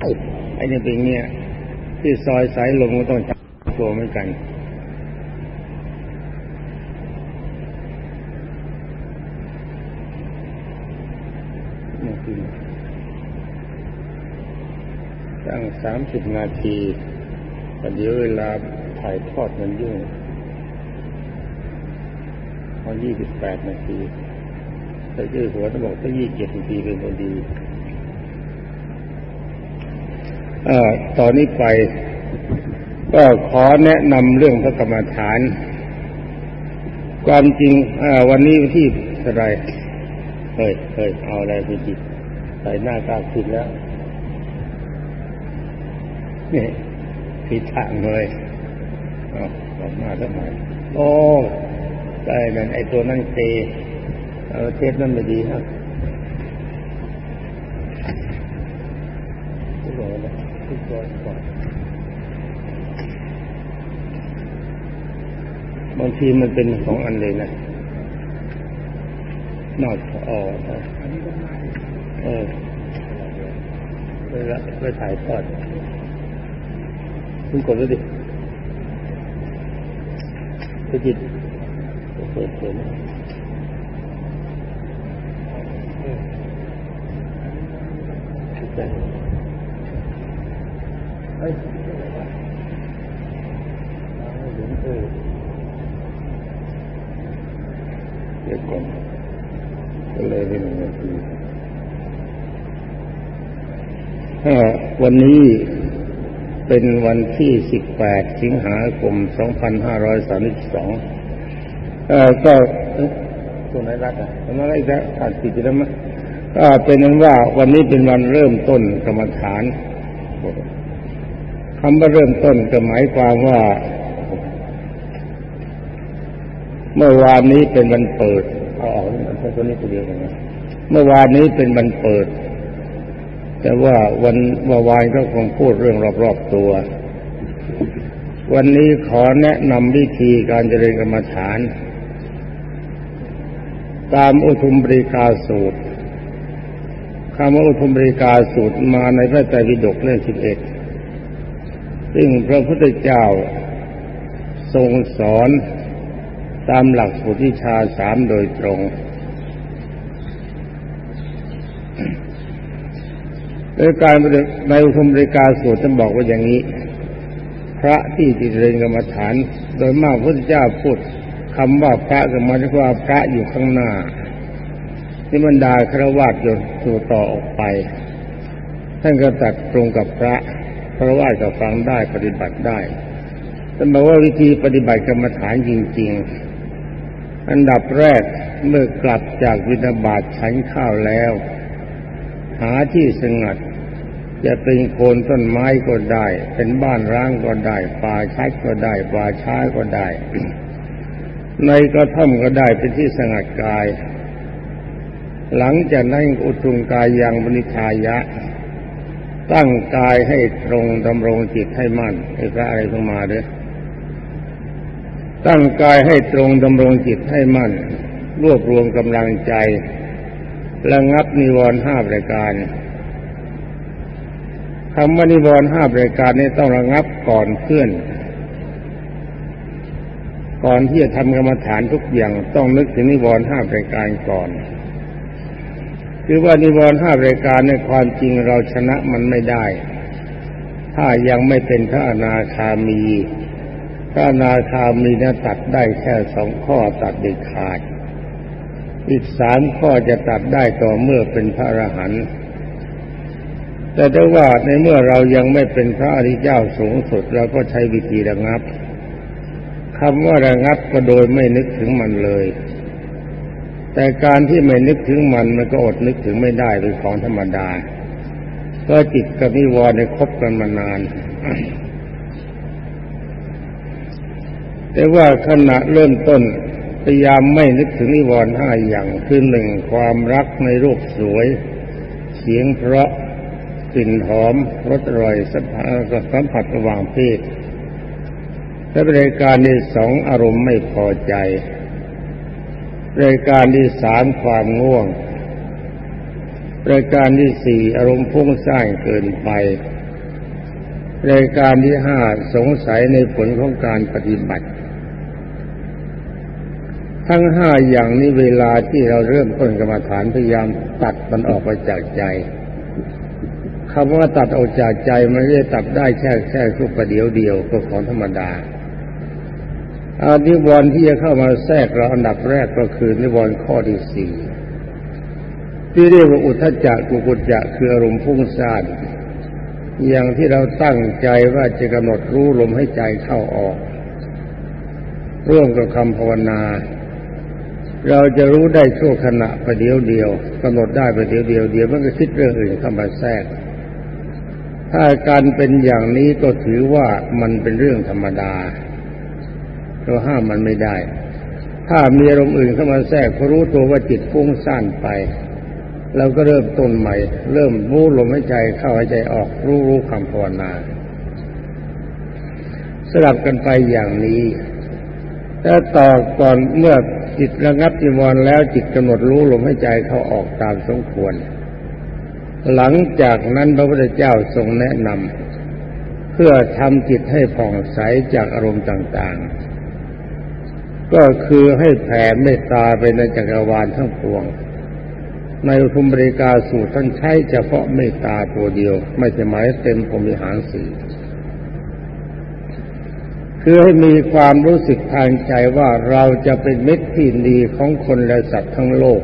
ไอ้นี่เป็นเงี้ยที่ซอยสายลมก็ต้องจับตัวเหมือนกัน ตั้งสามสิบนาทีแต่เดี๋ยวเวลาถ่ายทอดมันยุ่งพอยี่สิบแปดนาทีแต่ชื่หัวต้องบอกถ้ายี่สิบเจ็ดนาทีเป็นพอดี ออตอนนี้ไป ก็ขอแนะนำเรื่องพระกรรมฐาน ความจริงวันนี้ที่อะไรเฮ้ยเฮ้ยเอาอะไรไปจิตใส่หน้ากากผิดแล้วนี่ผิดทางเลยเอาออกมาทำไมโอ้ได้นั่นไอตัวนั่นเตเอาเทปนั่นไม่ดีฮะทุกคน ทุกคนก่อนบางทีมันเป็นสองอันเลยนะนอดออกเออไปละไปถ่ายทอดคุณกดแล้วดิไปจิตเปิดเผยนะ เฮ้ยเดี๋ยวก่อนก็เลยเป็นหนึ่งนาทีวันนี้เป็นวันที่ 18 สิงหาคม 2532เอ่อก็ตัวไหนรักอะตัวไหนรักจะอ่านผิดแล้วมั้ยก็เป็นนั้นว่าวันนี้เป็นวันเริ่มต้นกรรมฐาน คำว่าเริ่มต้นก็หมายความว่า เมื่อวานนี้เป็นวันเปิดเอาออกตัวนี้ตัวเดียวกันนะเมื่อวานนี้เป็นวันเปิด แต่ว่าวันเมื่อวานก็คงพูดเรื่องรอบๆตัว วันนี้ขอแนะนำวิธีการเจริญกรรมฐาน ตามอุทุมบริกาสูตรคำว่าอุทุมบริกาสูตรมาในพระไตรปิฎกเล่มสิบเอ็ด ซึ่งพระพุทธเจ้าทรงสอนตามหลักสูตรวิชาสามโดยตรง โดยการในอุทมบริกาสูตรจะบอกว่าอย่างนี้ พระที่ติเรียนกรรมฐาน โดยมากพระเจ้าพูดคำว่าพระก็หมายถึงว่าพระอยู่ข้างหน้าที่บรรดาครวญอยู่สู่ต่อออกไป ท่านก็ตัดตรงกับพระ ครวญก็ฟังได้ปฏิบัติได้ท่านบอกว่าวิธีปฏิบัติกรรมฐานจริง ๆ อันดับแรกเมื่อกลับจากวินาบาตฉันข้าวแล้ว หาที่สงัด จะเป็นโคนต้นไม้ก็ได้ เป็นบ้านร้างก็ได้ป่าชัดก็ได้ป่าช้าก็ได้ ในกระท่อมก็ได้เป็นที่สงัดกาย หลังจากนั้นอุตุงกายยังบริทายะ ตั้งกายให้ตรงดำรงจิตให้มั่นไอ้พระอะไรต้องมาเด้วยตั้งกายให้ตรงดำรงจิตให้มั่น รวบรวมกำลังใจระงับนิวรณ์ห้าประการคำว่านิวรณ์ห้าประการนี้ต้องระงับก่อนเพื่อน ก่อนที่จะทำกรรมฐานทุกอย่างต้องนึกถึงนิวรณ์ห้าประการก่อน คือว่านิวรณ์ห้าประการในความจริงเราชนะมันไม่ได้ ถ้ายังไม่เป็นพระอนาคามี พระอนาคามีนั้นตัดได้แค่สองข้อตัดเด็ดขาด อีกสามข้อจะตัดได้ต่อเมื่อเป็นพระอรหันต์แต่ถ้าว่าในเมื่อเรายังไม่เป็นพระอริยเจ้าสูงสุดเราก็ใช้วิธีระงับคำว่าระงับก็โดยไม่นึกถึงมันเลย แต่การที่ไม่นึกถึงมันมันก็อดนึกถึงไม่ได้เป็นของธรรมดาเพราะจิตกับนิวรณ์ในคบกันมานาน แต่ว่าขณะเริ่มต้นพยายามไม่นึกถึงนิวรณ์ห้าอย่างคือหนึ่งความรักในรูปสวย เสียงเพราะกลิ่นหอมรสอร่อยสัมผัสระหว่างเพศและบรายการที่สองอารมณ์ไม่พอใจ รายการที่สามความง่วง รายการที่สี่อารมณ์พุ่งสร้างเกินไป รายการที่ห้าสงสัยในผลของการปฏิบัติ ทั้งห้าอย่างนี้เวลาที่เราเริ่มต้นกรรมฐานพยายามตัดมันออกไปจากใจคำว่าตัดออกจากใจมันไม่ได้ตัดได้แค่แค่ชั่วประเดียวเดียวก็ของธรรมดา อานิวรณ์ที่จะเข้ามาแทรกเราอันดับแรกก็คือนิวรณ์ข้อที่สี่ที่เรียกว่าอุทจจะกุกุจจะคืออารมณ์พุ่งซ่านอย่างที่เราตั้งใจว่าจะกำหนดรู้ลมให้ใจเข้าออก ร่วมกับคำภาวนา เราจะรู้ได้ชั่วขณะประเดียวเดียวกำหนดได้ประเดียวเดียวเดียวมันก็คิดเรื่องอื่นเข้ามาแทรก ถ้าการเป็นอย่างนี้ก็ถือว่ามันเป็นเรื่องธรรมดา เราห้ามมันไม่ได้ ถ้ามีอารมณ์อื่นเข้ามาแทรกพอรู้ตัวว่าจิตฟุ้งซ่านไปเราก็เริ่มต้นใหม่ เริ่มรู้ลมหายใจเข้าหายใจออกรู้รู้คำภาวนาสลับกันไปอย่างนี้ถ้าต่อก่อนเมื่อจิตระงับจีวรแล้วจิตกำหนดรู้ลมหายใจเข้าออกตามสมควร หลังจากนั้นพระพุทธเจ้าทรงแนะนำเพื่อทำจิตให้ผ่องใสจากอารมณ์ต่าง ๆ ก็คือให้แผ่เมตตาไปในจักรวาลทั้งปวง ในอุทุมบริกาสูตรท่านใช้เฉพาะเมตตาตัวเดียว ไม่ใช่หมายเต็มผมมีหางสีคือให้มีความรู้สึกทางใจว่าเราจะเป็นมิตรที่ดีของคนและสัตว์ทั้งโลก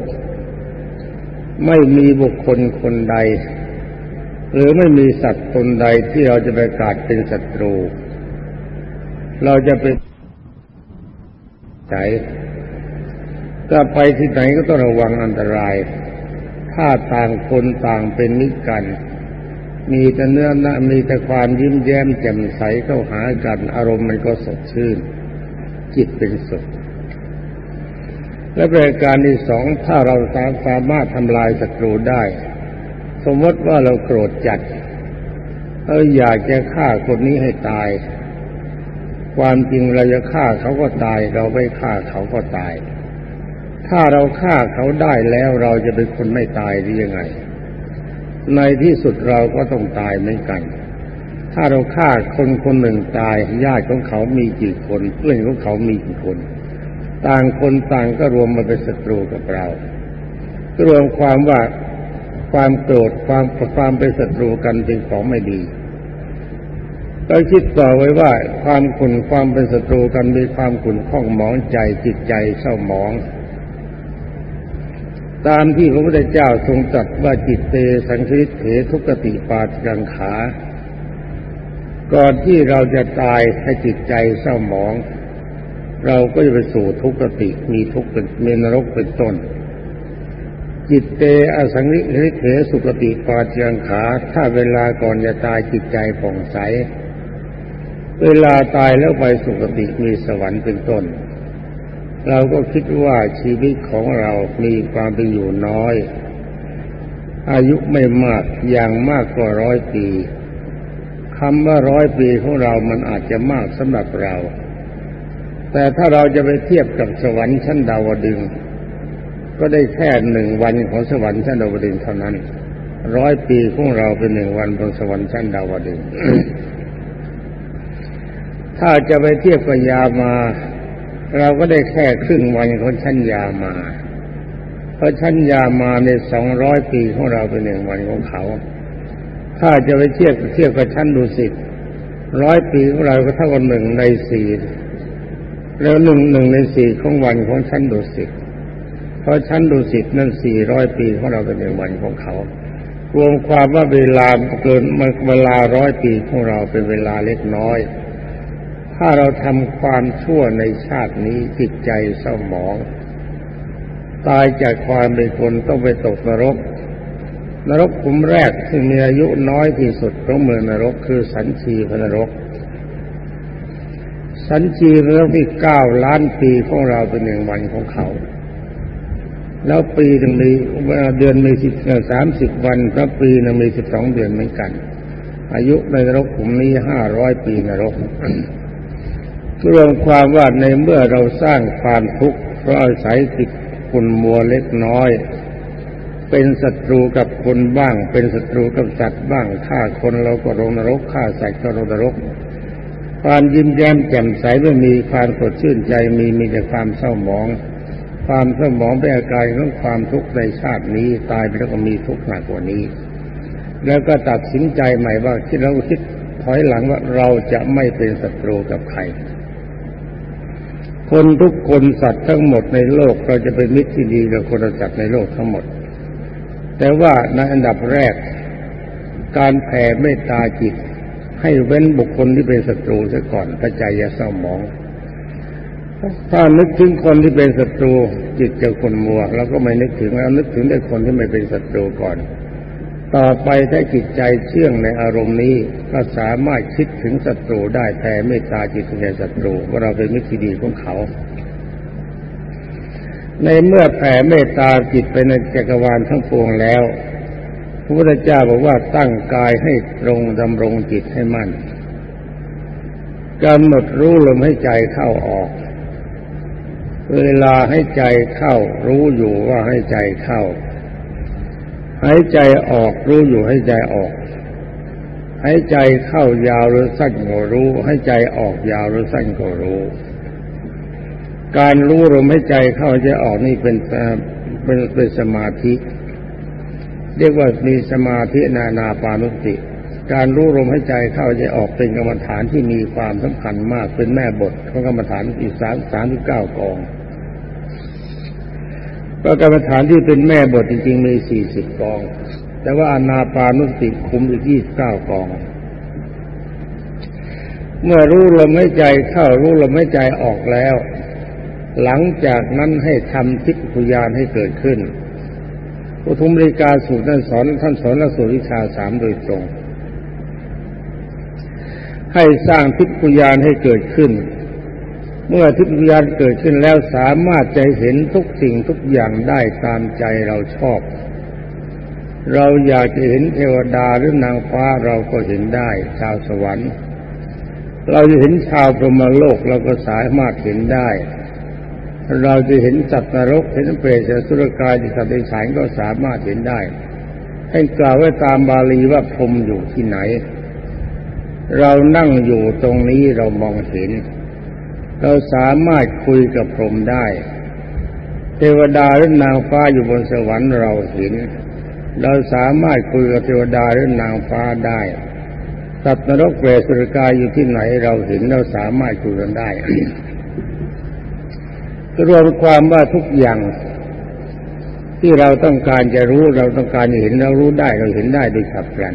ไม่มีบุคคลคนใด หรือไม่มีสัตว์ตนใดที่เราจะไปกาดเป็นศัตรู เราจะเป็น ใจก็ไปที่ไหนก็ต้องระวังอันตราย ถ้าต่างคนต่างเป็นมิตรกัน มีแต่เนื้อนะมีแต่ความยิ้มแย้มแจ่มใสเข้าหากันอารมณ์มันก็สดชื่น จิตเป็นสุข และประการที่สองถ้าเราสามารถทำลายศัตรูได้ สมมติว่าเราโกรธจัดเราอยากจะฆ่าคนนี้ให้ตาย ความจริงเราจะฆ่าเขาก็ตาย เราไม่ฆ่าเขาก็ตาย ถ้าเราฆ่าเขาได้แล้วเราจะเป็นคนไม่ตายหรือยังไง ในที่สุดเราก็ต้องตายเหมือนกัน ถ้าเราฆ่าคนคนหนึ่งตายญาติของเขามีกี่คนเพื่อนของเขามีกี่คน ต่างคนต่างก็รวมมาเป็นศัตรูกับเรารวมความว่าความโกรธความความเป็นศัตรูกันเป็นของไม่ดี เราคิดต่อไว้ว่าความขุ่นความเป็นศัตรูกันมีความขุ่นข้องหมองใจจิตใจเศร้าหมอง ตามที่พระพุทธเจ้าทรงตรัสว่าจิตเตสังคิตเถทุกติปาจังขา ก่อนที่เราจะตายให้จิตใจเศร้าหมอง เราก็จะไปสู่ทุกติมีทุกข์เป็นมีนรกเป็นต้นจิตเตอสังคิตเถสุกติปาจังขา ถ้าเวลาก่อนจะตายจิตใจผ่องใส เวลาตายแล้วไปสุคติมีสวรรค์เป็นต้น เราก็คิดว่าชีวิตของเรามีความเป็นอยู่น้อย อายุไม่มากอย่างมากกว่าร้อยปีคำว่าร้อยปีของเรามันอาจจะมากสำหรับเรา แต่ถ้าเราจะไปเทียบกับสวรรค์ชั้นดาวดึง ก็ได้แค่หนึ่งวันของสวรรค์ชั้นดาวดึงเท่านั้น ร้อยปีของเราเป็นหนึ่งวันบนสวรรค์ชั้นดาวดึง ถ้าจะไปเทียบกับยามา เราก็ได้แค่ครึ่งวันของชั้นยามา เพราะชั้นยามาในสองร้อยปีของเราเป็นหนึ่งวันของเขา ถ้าจะไปเทียบเทียบกับชั้นดุสิตร้อยปีของเราก็เท่ากับหนึ่งในสี่แล้วหนึ่งหนึ่งในสี่ของวันของชั้นดุสิตเพราะชั้นดุสิตนั่นสี่ร้อยปีของเราเป็นหนึ่งวันของเขา รวมความว่าเวลาเกินเวลาร้อยปีของเราเป็นเวลาเล็กน้อย ถ้าเราทำความชั่วในชาตินี้จิตใจเศร้าหมอง ตายจากความเป็นคนต้องไปตกนรก นรกขุมแรกที่มีอายุน้อยที่สุดของเมืองนรกคือสันชีพนรก สันชีพนรกที่เก้าล้านปีของเราเป็นหนึ่งวันของเขา แล้วปีหนึ่งมีเดือนมีสิบสามสิบวันพระปีหนึ่งมีสิบสองเดือนเหมือนกัน อายุในนรกขุมนี้ห้าร้อยปีนรก รวมความว่าในเมื่อเราสร้างความทุกข์เพราะอาศัยติดฝุ่นมัวเล็กน้อย เป็นศัตรูกับคนบ้าง เป็นศัตรูกับสัตว์บ้างฆ่าคนเราก็ลงนรกฆ่าสัตว์ก็ลงนรก ความยิ้มแย้มแจ่มใสไม่มีความสดชื่นใจมีมีแต่ความเศร้าหมอง ความเศร้าหมองเป็นอาการของความทุกข์ในชาตินี้ตายไปแล้วก็มีทุกข์หนักกว่านี้ แล้วก็ตัดสินใจใหม่ว่าที่เราคิดถอยหลังว่าเราจะไม่เป็นศัตรูกับใคร คนทุกคนสัตว์ทั้งหมดในโลกเราจะเป็นมิตรที่ดีกับคนสัตว์ในโลกทั้งหมด แต่ว่าในอันดับแรก การแผ่เมตตาจิต ให้เว้นบุคคลที่เป็นศัตรูซะก่อนพระใจอย่าเศร้าหมอง ถ้านึกถึงคนที่เป็นศัตรูจิตจะคนมัวเราก็ไม่นึกถึงแล้วนึกถึงแต่คนที่ไม่เป็นศัตรูก่อน ต่อไปถ้าจิตใจเชื่องในอารมณ์นี้ก็สามารถคิดถึงศัตรูได้แต่เมตตาจิตแก่ศัตรูว่าเราเป็นมิตรดีของเขา ในเมื่อแผ่เมตตาจิตไปในจักรวาลทั้งปวงแล้วพระพุทธเจ้าบอกว่าตั้งกายให้ตรงดำรงจิตให้มั่นกำหนดรู้ลมให้ใจเข้าออก เวลาให้ใจเข้า รู้อยู่ว่าให้ใจเข้า หายใจออกรู้อยู่ให้ใจออกหายใจเข้ายาวหรือสั้นก็รู้ให้ใจออกยาวหรือสั้นก็รู้ การรู้ลมให้ใจเข้าใจออกนี่เป็นเป็นเป็นสมาธิ เรียกว่ามีสมาธินานาปานุสติ การรู้ลมให้ใจเข้าใจออกเป็นกรรมฐานที่มีความสำคัญมากเป็นแม่บทของกรรมฐานอีกสามสามสิบเก้ากอง ก็กรรมฐานที่เป็นแม่บทจริงๆมีสี่สิบกอง แต่ว่าอนาปานุสติคุมอีกยี่สิบเก้ากอง เมื่อรู้ลมหายใจเข้ารู้ลมหายใจออกแล้ว หลังจากนั้นให้ทำทิพยานให้เกิดขึ้นอุทุมริกาสูตรท่านสอนท่านสอนละสูตรวิชาสามโดยตรง ให้สร้างทิพยานให้เกิดขึ้น เมื่อทิพยานเกิดขึ้นแล้วสามารถจะเห็นทุกสิ่งทุกอย่างได้ตามใจเราชอบ เราอยากจะเห็นเทวดาหรือนางฟ้าเราก็เห็นได้ชาวสวรรค์ เราจะเห็นชาวพรหมโลกเราก็สามารถเห็นได้ เราจะเห็นสัตว์นรกเห็นเปรตสุรกายสัตว์ในสายก็สามารถเห็นได้ให้กล่าวไว้ตามบาลีว่าพรมอยู่ที่ไหน เรานั่งอยู่ตรงนี้เรามองเห็น เราสามารถคุยกับพรหมได้ เทวดาหรือนางฟ้าอยู่บนสวรรค์เราเห็น เราสามารถคุยกับเทวดาหรือนางฟ้าได้สัตว์นรกเปรตสุรกายอยู่ที่ไหนเราเห็นเราสามารถคุยกันได้รวมความว่าทุกอย่างที่เราต้องการจะรู้เราต้องการเห็นเรารู้ได้เราเห็นได้โดยฉับพลัน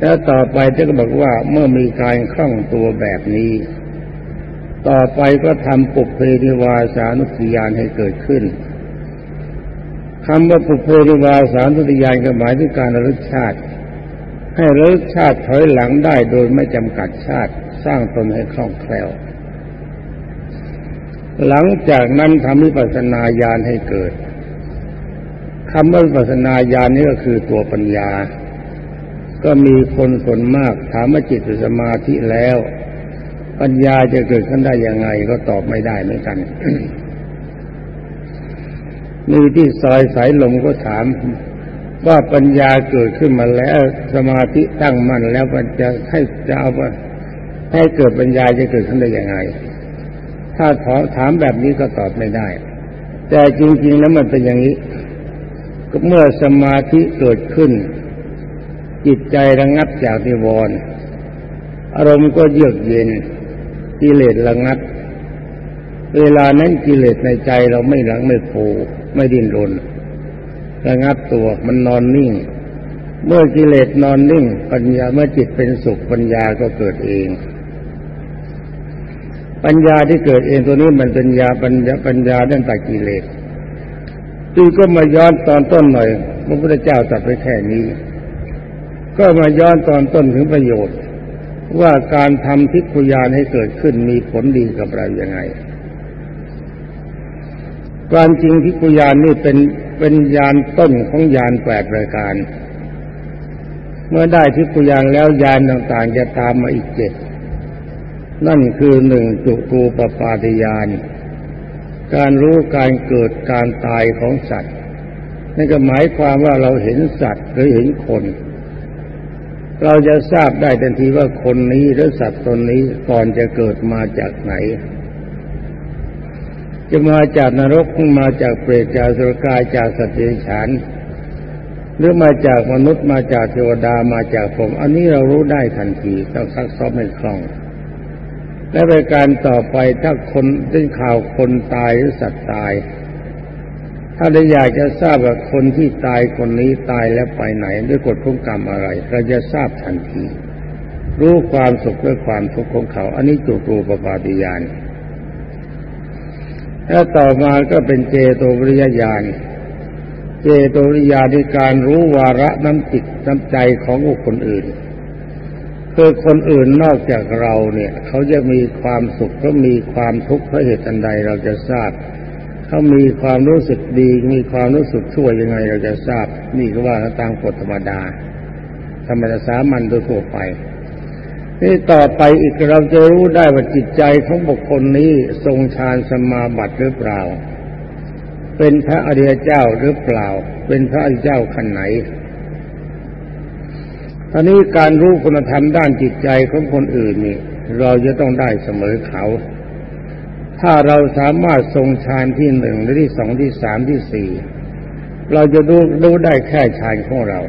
แล้วต่อไปท่านก็บอกว่าเมื่อมีการคล่องตัวแบบนี้ ต่อไปก็ทำปุเพนิวาสานุสยานให้เกิดขึ้นคำว่าปุเพนิวาสานุสยานก็หมายถึงการระลึกชาติ ให้ระลึกชาติถอยหลังได้โดยไม่จำกัดชาติ สร้างตนให้คล่องแคล่ว หลังจากนั้นทำวิปัสสนาญาณให้เกิดคำว่าวิปัสสนาญาณนี้ก็คือตัวปัญญา ก็มีคนส่วนมากถามว่าจิตสมาธิแล้ว ปัญญาจะเกิดขึ้นได้ยังไงก็ตอบไม่ได้เหมือนกันมีที่ซอยสายลมก็ถาม ว่าปัญญาเกิดขึ้นมาแล้ว สมาธิตั้งมั่นแล้วมันจะให้จะเอาว่าให้เกิดปัญญาจะเกิดขึ้นได้ยังไง ถ้าถาถามแบบนี้ก็ตอบไม่ได้ แต่จริง ๆ แล้วมันเป็นอย่างนี้ก็เมื่อสมาธิเกิดขึ้น จิตใจระงับจากนิวรณ์อารมณ์ก็เยือกเย็น กิเลสระงับ เวลานั้นกิเลสในใจเราไม่หลังไม่โผไม่ดิ้นรนระงับตัวมันนอนนิ่ง เมื่อกิเลสนอนนิ่ง ปัญญาเมื่อจิตเป็นสุขปัญญาก็เกิดเอง ปัญญาที่เกิดเองตัวนี้มันเป็นญาปัญญาปัญญาด้านตัดกิเลสคือก็มาย้อนตอนต้นหน่อยพระพุทธเจ้าตัดไปแค่นี้ ก็มาย้อนตอนต้นถึงประโยชน์ ว่าการทำทิพยานให้เกิดขึ้นมีผลดีกับเราอย่างไงความจริงทิพยานนี่เป็นเป็นยานต้นของยานแปดรายการ เมื่อได้ทิพยานแล้วยานต่างๆจะตามมาอีกเจ็ดนั่นคือหนึ่งจุตูปปาติยาน การรู้การเกิดการตายของสัตว์นั่นก็หมายความว่าเราเห็นสัตว์หรือเห็นคน เราจะทราบได้ทันทีว่าคนนี้หรือสัตว์ตนนี้ก่อนจะเกิดมาจากไหน จะมาจากนรกมาจากเปรตจากสุรกายจากสัตว์เดรัจฉานหรือมาจากมนุษย์มาจากเทวดามาจากผม อันนี้เรารู้ได้ทันทีต้องซักซ้อมไม่คล่อง และในการต่อไปถ้าคนได้ข่าวคนตายหรือสัตว์ตาย ถ้าได้อยากจะทราบว่าคนที่ตายคนนี้ตายแล้วไปไหนด้วยกฎของกรรมอะไร เราจะทราบทันที รู้ความสุขและความทุกข์ของเขา อันนี้จูตูปปาติยานแล้วต่อมาก็เป็นเจโตวริยญาณ เจโตวิริยาในการรู้วาระน้ำจิตน้ำใจของบุคคลอื่นคือคนอื่นนอกจากเราเนี่ย เขาจะมีความสุขก็มีความทุกข์เพราะเหตุอันใดเราจะทราบ เขามีความรู้สึกดีมีความรู้สึกชั่วยังไง เราจะทราบนี่ก็ว่าตามกฎธรรมดา ธรรมดาสามัญโดยทั่วไปนี่ต่อไปอีกเราจะรู้ได้ว่าจิตใจของบุคคลนี้ทรงฌานสมาบัติหรือเปล่า เป็นพระอริยเจ้าหรือเปล่า เป็นพระอริยเจ้าขั้นไหนตอนนี้การรู้คุณธรรมด้านจิตใจของคนอื่นนี่ เราจะต้องได้เสมอเขา ถ้าเราสามารถทรงฌานที่หนึ่งหรือที่สองที่สามที่สี่เราจะดูรู้ได้แค่ฌานของเรา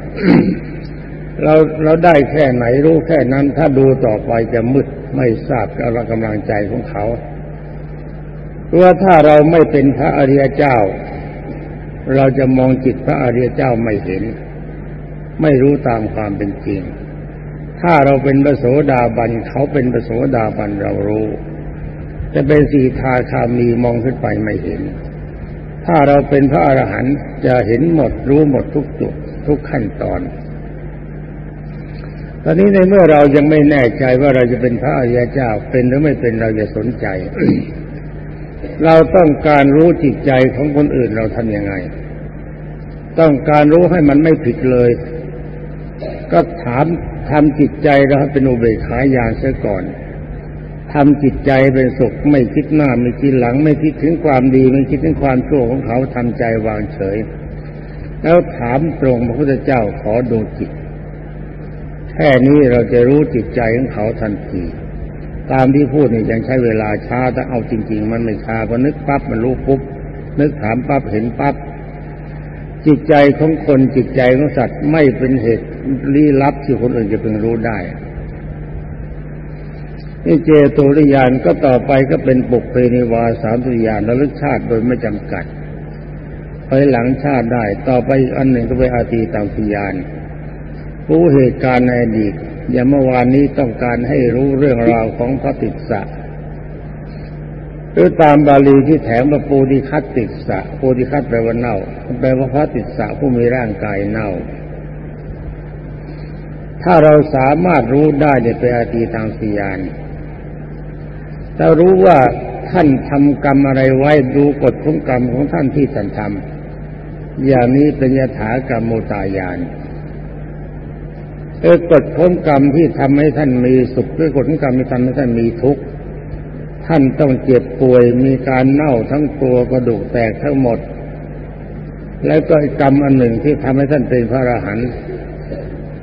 เราเราได้แค่ไหนรู้แค่นั้น ถ้าดูต่อไปจะมืดไม่ทราบกำลังกำลังใจของเขาว่าะถ้าเราไม่เป็นพระอริยเจ้า เราจะมองจิตพระอริยเจ้าไม่เห็น ไม่รู้ตามความเป็นจริง ถ้าเราเป็นพระโสดาบันเขาเป็นพระโสดาบันเรารู้ จะเป็นสีทาคามีมองขึ้นไปไม่เห็น ถ้าเราเป็นพระอรหันต์จะเห็นหมดรู้หมดทุกจุดทุกขั้นตอน ตอนนี้ในเมื่อเรายังไม่แน่ใจว่าเราจะเป็นพระอริยเจ้าเป็นหรือไม่เป็นเราจะสนใจ เราต้องการรู้จิตใจของคนอื่นเราทำยังไง ต้องการรู้ให้มันไม่ผิดเลย ก็ถามทำจิตใจเราเป็นอุเบกขาญาณเสียก่อน ทำจิตใจเป็นสุขไม่คิดหน้าไม่คิดหลัง ไม่คิดถึงความดี ไม่คิดถึงความชั่วของเขาทำใจวางเฉย แล้วถามตรงพระพุทธเจ้าขอดูจิต แค่นี้เราจะรู้จิตใจของเขาทันทีตามที่พูดนี่ยังใช้เวลาช้าถ้าเอาจริง ๆ มันไม่ช้าพอนึกปั๊บมันรู้ปุ๊บนึกถามปั๊บเห็นปั๊บจิตใจของคนจิตใจของสัตว์ไม่เป็นเหตุลี้ลับที่คนอื่นจะเพิ่งรู้ได้ นี่เจตุริยานก็ต่อไปก็เป็นปุกเพนิวาสามตุริยานระลึกชาติโดยไม่จำกัดไปหลังชาติได้ ต่อไปอันหนึ่งก็ไปอาตีตังพิยานรู้เหตุการณ์ในอดีตอย่างเมื่อวานนี้ต้องการให้รู้เรื่องราวของพระติสสะหรือตามบาลีที่แถมว่าปูดิคัตติสะปูดิคัตแปลว่าเน่าแปลว่าพระติสสะผู้มีร่างกายเน่า ถ้าเราสามารถรู้ได้ในเปอาตีทางสียาน เรารู้ว่าท่านทำกรรมอะไรไว้ดูกฎของกรรมของท่านที่ท่านทำอย่างนี้เป็นยถากรรมโมตายานเออกฎของกรรมที่ทำให้ท่านมีสุขด้วยกฎของกรรมที่ทำให้ท่านมีทุกข์ท่านต้องเจ็บป่วยมีการเน่าทั้งตัวกระดูกแตกทั้งหมด แล้วก็กรรมอันหนึ่งที่ทำให้ท่านเป็นพระอรหันต์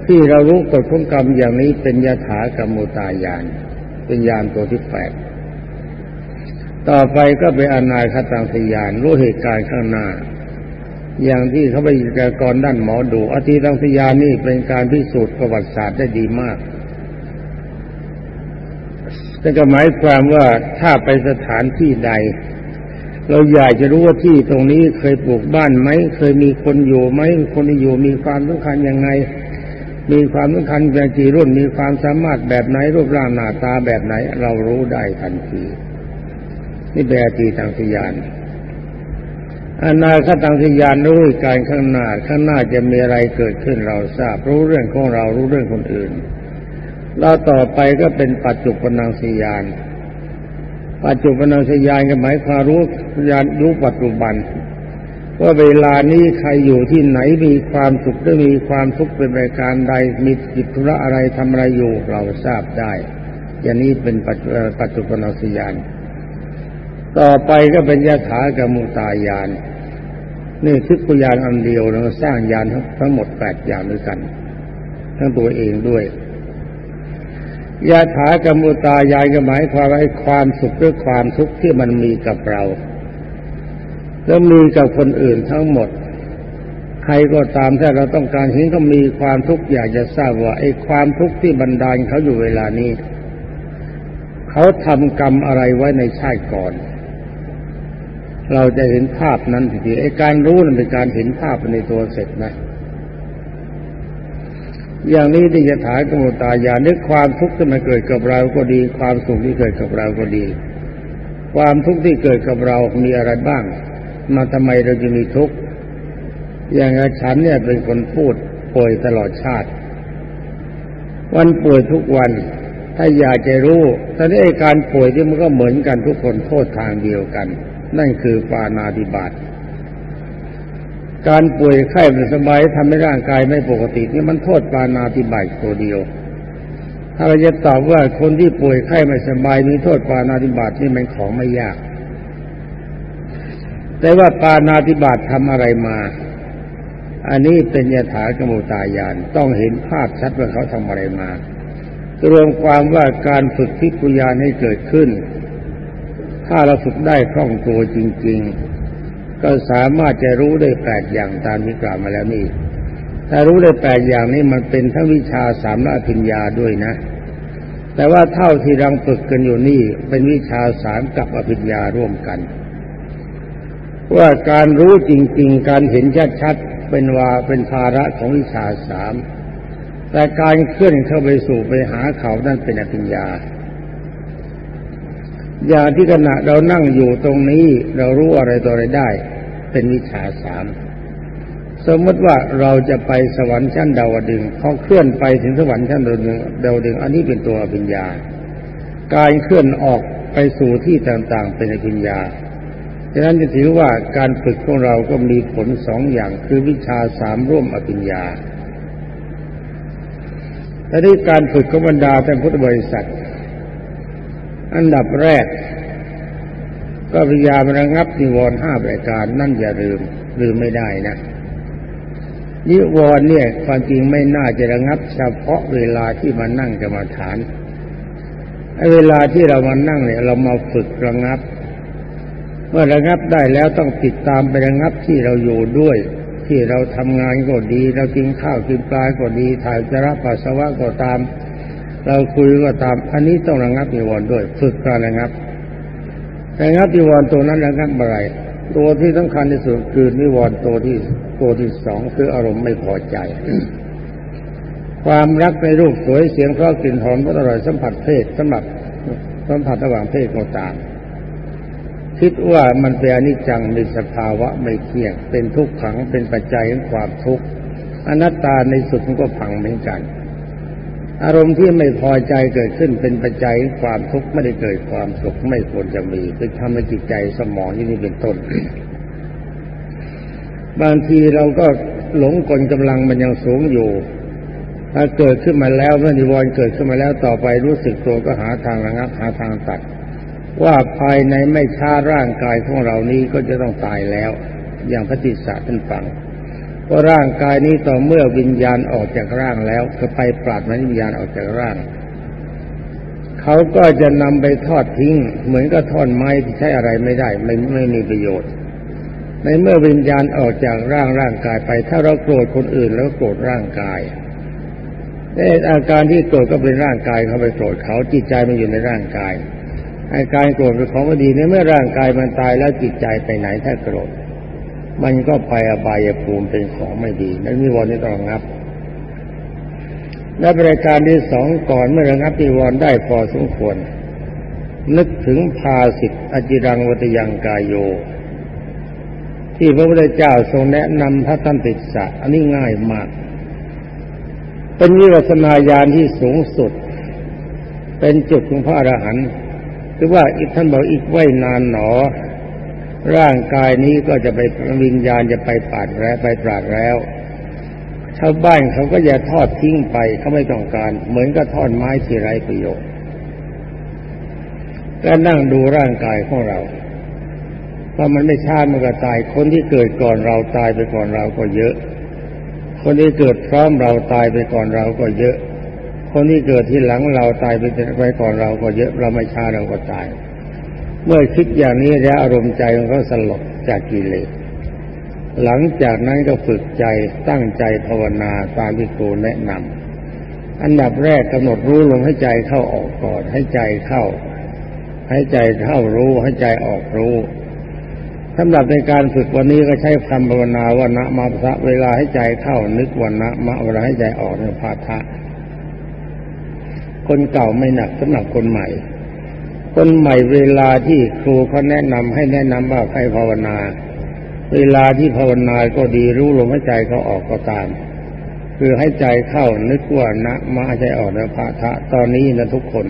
ที่เรารู้กฎของกรรมอย่างนี้เป็นยถากรรมุตายานเป็นยานตัวที่แปด ต่อไปก็เป็นอนายคตังสยานรู้เหตุการณ์ข้างหน้า อย่างที่เขาไปแกกรด้านหมอดูอธิตังสยานี่เป็นการพิสูจน์ประวัติศาสตร์ได้ดีมากแต่นก็หมายความว่าถ้าไปสถานที่ใด เราอยากจะรู้ว่าที่ตรงนี้เคยปลูกบ้านไหมเคยมีคนอยู่ไหมคนที่อยู่มีความสำคัญยังไง มีความสำคัญแบบกี่รุ่นมีความสามารถแบบไหนรูปร่างหน้าตาแบบไหน เรารู้ได้ทันที นี่แบบตีทางสยานอนาคตังสยานรู้การข้างหน้าข้างหน้าจะมีอะไรเกิดขึ้นเราทราบ รู้เรื่องของเรารู้เรื่องคนอื่นแล้วต่อไปก็เป็นปัจจุบันังสยานปัจจุบันังสยานก็หมายความรู้ยานรู้ปัจจุบันว่าเวลานี้ใครอยู่ที่ไหนมีความสุขหรือมีความทุกข์เป็นรายการใดมีกิจธุระอะไรทำอะไรอยู่เราทราบได้ อย่างนี้เป็นปัจจุบันังสยาน ต่อไปก็เป็นยถากมุตายาน นี่ทิพยานอันเดียวเราสร้างยานทั้งหมดแปดอย่างด้วยกัน ทั้งตัวเองด้วยยาถากรรมุตายายก็หมายความว่าความสุขหรือความทุกข์ที่มันมีกับเรา แล้วมีกับคนอื่นทั้งหมด ใครก็ตามถ้าเราต้องการเห็นก็มีความทุกข์อยากจะทราบว่าไอ้ความทุกข์ที่บันดาลเขาอยู่เวลานี้ เขาทำกรรมอะไรไว้ในชาติก่อน เราจะเห็นภาพนั้นทีไอ้การรู้นั้นเป็นการเห็นภาพในตัวเสร็จนะ อย่างนี้ที่จะถายกมุตายานึกความทุกข์ที่มันเกิดกับเราก็ดี ความสุขที่เกิดกับเราก็ดี ความทุกข์ที่เกิดกับเรามีอะไรบ้าง มาทำไมเราจะมีทุกข์อย่างฉันเนี่ยเป็นคนพูดป่วยตลอดชาติ วันป่วยทุกวัน ถ้าอยากจะรู้ตอนนี้การป่วยที่มันก็เหมือนกันทุกคนโทษทางเดียวกัน นั่นคือปานาติบาตการป่วยไข้ไม่สบายทำให้ร่างกายไม่ปกตินี่มันโทษปานาติบาตตัวเดียว ถ้าเราจะตอบว่าคนที่ป่วยไข้ไม่สบายมีโทษปานาติบาตนี่มันของไม่ยาก แต่ว่าปานาติบาตทำอะไรมา อันนี้เป็นยถากมุตายาน ต้องเห็นภาพชัดว่าเขาทำอะไรมารวมความว่าการฝึกทิพยานให้เกิดขึ้น ถ้าเราฝึกได้คล่องตัวจริง ๆ ก็สามารถจะรู้ได้แปดอย่างตามที่กล่าวมาแล้วนี่ถ้ารู้ได้แปดอย่างนี้มันเป็นทั้งวิชาสามละพิญญาด้วยนะ แต่ว่าเท่าที่รังฝึกกันอยู่นี่เป็นวิชาสามกับอภิญญาร่วมกัน ว่าการรู้จริง ๆ การเห็นชัดๆเป็นว่าเป็นภาระของวิชาสามแต่การเคลื่อนเข้าไปสู่ไปหาเขานั่นเป็นอภิญญา อย่างที่ขณะเรานั่งอยู่ตรงนี้ เรารู้อะไรต่ออะไรได้ เป็นวิชาสามสมมติว่าเราจะไปสวรรค์ชั้นดาวดึงเขาเคลื่อนไปถึงสวรรค์ชั้นดาวดึงดาวดึง อันนี้เป็นตัวปัญญา การเคลื่อนออกไปสู่ที่ต่างๆ เป็นปัญญาฉะนั้นจะถือว่าการฝึกของเราก็มีผลสองอย่างคือวิชาสามร่วมอภิญญาและด้วยการฝึกขบรรดาท่านพุทธบริษัท อันดับแรก ก็พยายามระงับนิวรณ์ห้าประการนั่นอย่าลืมลืมไม่ได้นะนิวรณ์เนี่ยความจริงไม่น่าจะระงับเฉพาะเวลาที่มานั่งกรรมาฐานเวลาที่เรามานั่งเนี่ย เรามาฝึกระงับ เมื่อระงับได้แล้วต้องติดตามไประงับที่เราอยู่ด้วย ที่เราทำงานก็ดี เรากินข้าวกินปลาก็ดีถ่ายจรับปัสสาวะก็ตาม เราคุยก็ตาม อันนี้ต้องระงับนิวรณ์ด้วย ฝึกการระงับระงับนิวรณ์ตัวนั้นระงับอะไร ตัวที่สำคัญที่สุดคือนิวรณ์ตัวที่ตัวที่สองคืออารมณ์ไม่พอใจ ความรักในรูปสวยเสียงเพราะกลิ่นหอมก็อร่อยสัมผัสเพศสมัครสัมผัสระหว่างเพศก็ตามคิดว่ามันเป็นอนิจจังมีสภาวะไม่เที่ยง เป็นทุกขังเป็นปัจจัยของความทุกข์อนัตตาในสุดมันก็พังเหมือนกัน อารมณ์ที่ไม่พอใจเกิดขึ้นเป็นปัจจัยความทุกข์ไม่ได้เกิดความสุขไม่ควรจะมีคือทำให้จิตใจสมองที่นี่เป็นต้น บางทีเราก็หลงกลกำลังมันยังสูงอยู่ ถ้าเกิดขึ้นมาแล้วเมื่อนิวรณ์เกิดขึ้นมาแล้วต่อไปรู้สึกตัวก็หาทางระงับ หาทางตัด ว่าภายในไม่ช้าร่างกายของเรานี้ก็จะต้องตายแล้ว อย่างพระติสสะท่านฟัง ราะร่างกายนี้ต่อเมื่อวิญญาณออกจากร่างแล้วก็ไปปราดมันวิญญาณออกจากร่าง เขาก็จะนำไปทอดทิ้ง เหมือนกับท่อนไม้ที่ใช้อะไรไม่ได้ ไม่ไม่มีประโยชน์ ในเมื่อวิญญาณออกจากร่างร่างกายไป ถ้าเราโกรธคนอื่นแล้วโกรธร่างกายแต่อาการที่โกรธก็เป็นร่างกายเขาไปโกรธเขาจิตใจมันอยู่ในร่างกายอาการโกรธเป็นของไม่ดีในเมื่อร่างกายมันตายแล้วจิตใจไปไหนถ้าโกรธ มันก็ไปอบายภูมิเป็นของไม่ดีนั่นนิวรณ์นี่ต้องงับ และบริการที่สองก่อนเมื่อระงับนิวรณ์ได้พอสมควร นึกถึงภาสิทธิอจิรังวัตยังกายโย ที่พระพุทธเจ้าทรงแนะนำพระท่านติสะอันนี้ง่ายมาก เป็นวิวัสนาญาณที่สูงสุด เป็นจุดของพระอรหันต์คือว่าอีกท่านบอกอีกไว้นานหนอ ร่างกายนี้ก็จะไปวิญญาณจะไปปาดแล้วไปปราดแล้วชาวบ้านเขาก็อย่าทอดทิ้งไปเขาไม่ต้องการ เหมือนกับทอดไม้ที่ไร้ประโยชน์ก็นั่งดูร่างกายของเราเพราะมันไม่ช้ามันก็ตาย คนที่เกิดก่อนเราตายไปก่อนเราก็เยอะ คนที่เกิดพร้อมเราตายไปก่อนเราก็เยอะ คนที่เกิดที่หลังเราตายไปไปก่อนเราก็เยอะ เราไม่ช้าเราก็ตาย เมื่อคิดอย่างนี้แล้วอารมณ์ใจมันก็สลดจากกิเลสหลังจากนั้นก็ฝึกใจตั้งใจภาวนาตามที่ครูแนะนำอันดับแรกกำหนดรู้ลมให้ใจเข้าออกก่อนให้ใจเข้า ให้ใจเข้ารู้ให้ใจออกรู้สำหรับในการฝึกวันนี้ก็ใช้คำภาวนาว่านะมาพระเวลาให้ใจเข้านึกวันนะมะเวลาให้ใจออกเนี่ยพาทะคนเก่าไม่หนักสำหรับคนใหม่ คนใหม่เวลาที่ครูเขาแนะนำให้แนะนำว่าให้ภาวนา เวลาที่ภาวนาก็ดีรู้ลมหายใจเขาออกก็ตาม คือให้ใจเข้านึกว่านะมาใจออกนะพาทะตอนนี้นะทุกคน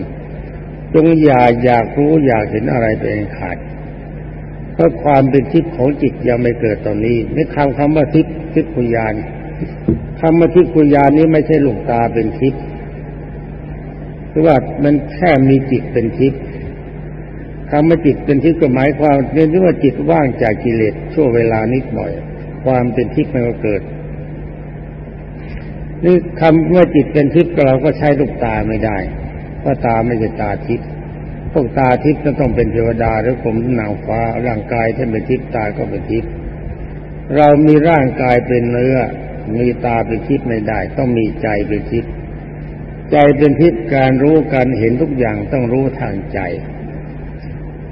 จงอย่าอยากรู้อยากเห็นอะไรเป็นขาดเพราะความเป็นทิพย์ของจิตยังไม่เกิดตอนนี้นี่คำคำว่าทิพย์ทิพย์คุยานคำว่าทิพย์คุยานนี้ไม่ใช่ลูกตาเป็นทิพย์คือว่ามันแค่มีจิตเป็นทิพย์ คำว่าจิตเป็นทิพย์ก็หมายความเรียกว่าจิตว่างจากกิเลสชั่วเวลานิดหน่อย ความเป็นทิพย์มันก็เกิดนี่คำเมื่อจิตเป็นทิพย์เราก็ใช้ลูกตาไม่ได้เพราะตาไม่ใช่ตาทิพย์พวกตาทิพย์ต้องเป็นเทวดาหรือผมนางฟ้าร่างกายที่เป็นทิพย์ตาก็เป็นทิพย์เรามีร่างกายเป็นเนื้อ มีตาเป็นทิพย์ไม่ได้ ต้องมีใจเป็นทิพย์ใจเป็นทิพย์การรู้การเห็นทุกอย่างต้องรู้ทางใจ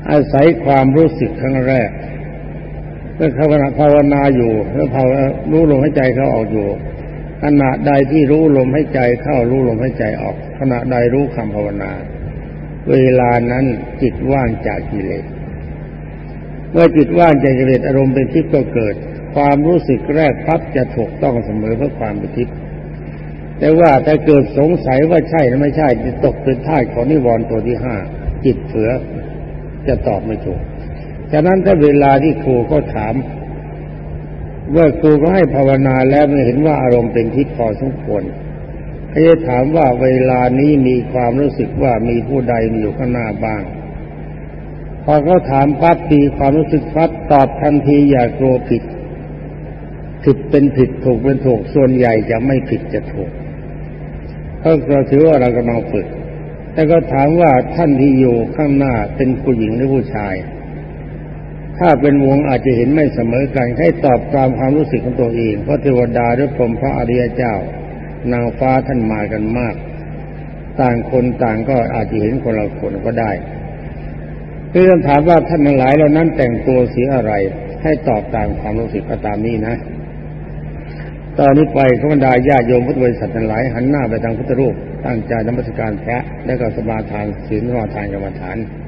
อาศัยความรู้สึกครั้งแรกเมื่อภาวนาภาวนาอยู่แล้วภาวรู้ลมหายใจเข้าออกอยู่ขณะใดที่รู้ลมหายใจเข้ารู้ลมหายใจออก ขณะใดรู้คำภาวนา เวลานั้นจิตว่างจากกิเลสเมื่อจิตว่างจากกิเลสอารมณ์เป็นทิพย์ก็เกิด ความรู้สึกแรกพับจะถูกต้องเสมอเพื่อความเป็นทิพย์แต่ว่าถ้าเกิดสงสัยว่าใช่หรือไม่ใช่จะตกเป็นท่าของนิวรณ์ตัวที่ห้าจิตเผือ จะตอบไม่ถูกฉะนั้นถ้าเวลาที่ครูเขาถามว่าครูก็ให้ภาวนาแล้วไม่เห็นว่าอารมณ์เป็นทิพย์พอสมควรเขาจะถามว่าเวลานี้มีความรู้สึกว่ามีผู้ใดมีอยู่ข้างหน้าบ้าง พอเขาถามปั๊บตีความรู้สึกปั๊บตอบทันทีอย่ากลัวผิดผิดเป็นผิดถูกเป็นถูกส่วนใหญ่จะไม่ผิดจะถูกเขาก็ถือว่าเรากำลังฝึก แต่ก็ถามว่าท่านที่อยู่ข้างหน้าเป็นผู้หญิงหรือผู้ชาย ถ้าเป็นวงอาจจะเห็นไม่เสมอกันให้ตอบตามความรู้สึกของตัวเอง เพราะเทวดาหรือพรหมพระอริยเจ้า นางฟ้าท่านมากันมาก ต่างคนต่างก็อาจจะเห็นคนละคนก็ได้คือคำถามว่าท่านทั้งหลายเหล่านั้นแต่งตัวสีอะไร ให้ตอบตามความรู้สึกก็ตามนี้นะ ตอนนี้ไปขบรรดาญาโยมพุทธบริษัททั้งหลายหันหน้าไปทางพุทธรูปตั้งใจนมัสการพระและก็สมาทานศีลสมาทานกรรมฐานาน